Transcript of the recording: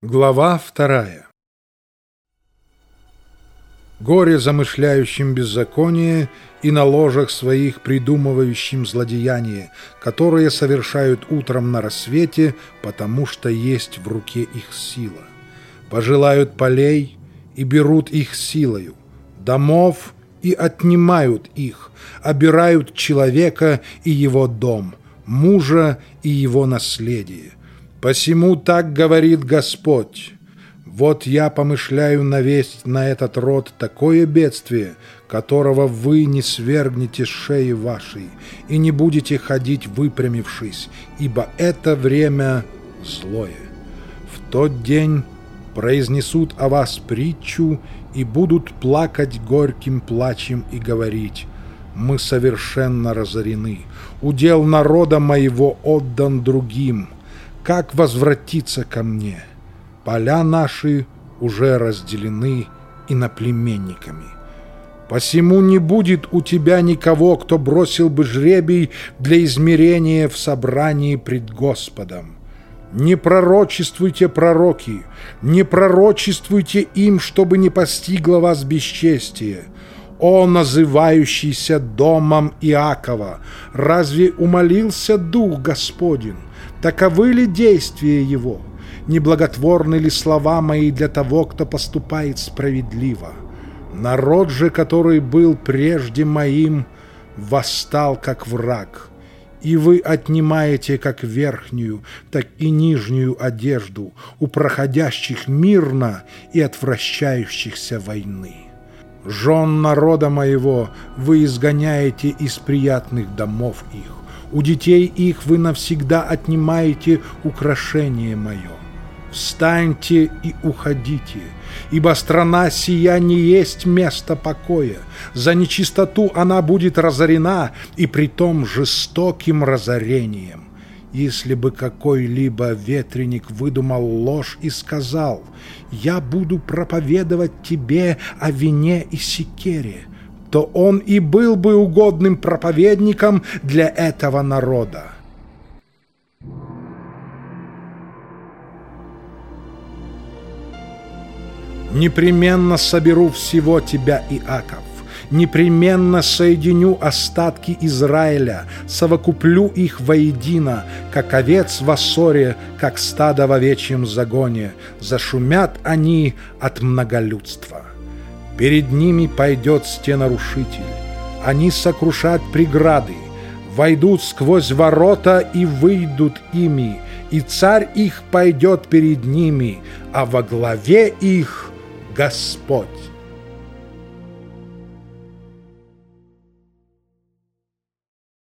Глава вторая Горе замышляющим беззаконие и на ложах своих придумывающим злодеяние, которые совершают утром на рассвете, потому что есть в руке их сила. Пожелают полей и берут их силою, домов и отнимают их, обирают человека и его дом, мужа и его наследие Посему так говорит Господь. Вот я помышляю навесть на этот род такое бедствие, которого вы не свергнете с шеи вашей и не будете ходить выпрямившись, ибо это время злое. В тот день произнесут о вас притчу и будут плакать горьким плачем и говорить «Мы совершенно разорены, удел народа моего отдан другим» как возвратиться ко мне? Поля наши уже разделены иноплеменниками. Посему не будет у тебя никого, кто бросил бы жребий для измерения в собрании пред Господом. Не пророчествуйте, пророки, не пророчествуйте им, чтобы не постигло вас бесчестие. О, называющийся домом Иакова, разве умолился Дух Господень? Таковы ли действия его? Неблаготворны ли слова мои для того, кто поступает справедливо? Народ же, который был прежде моим, восстал как враг, и вы отнимаете как верхнюю, так и нижнюю одежду у проходящих мирно и отвращающихся войны. Жен народа моего вы изгоняете из приятных домов их, у детей их вы навсегда отнимаете украшение мое. Встаньте и уходите, ибо страна сия не есть место покоя. За нечистоту она будет разорена, и притом жестоким разорением. Если бы какой-либо ветреник выдумал ложь и сказал, «Я буду проповедовать тебе о вине и секере», то он и был бы угодным проповедником для этого народа. Непременно соберу всего тебя, Иаков, непременно соединю остатки Израиля, совокуплю их воедино, как овец в Ассоре, как стадо в овечьем загоне, зашумят они от многолюдства. Перед ними пойдет стенарушитель. Они сокрушат преграды, войдут сквозь ворота и выйдут ими, и царь их пойдет перед ними, а во главе их Господь.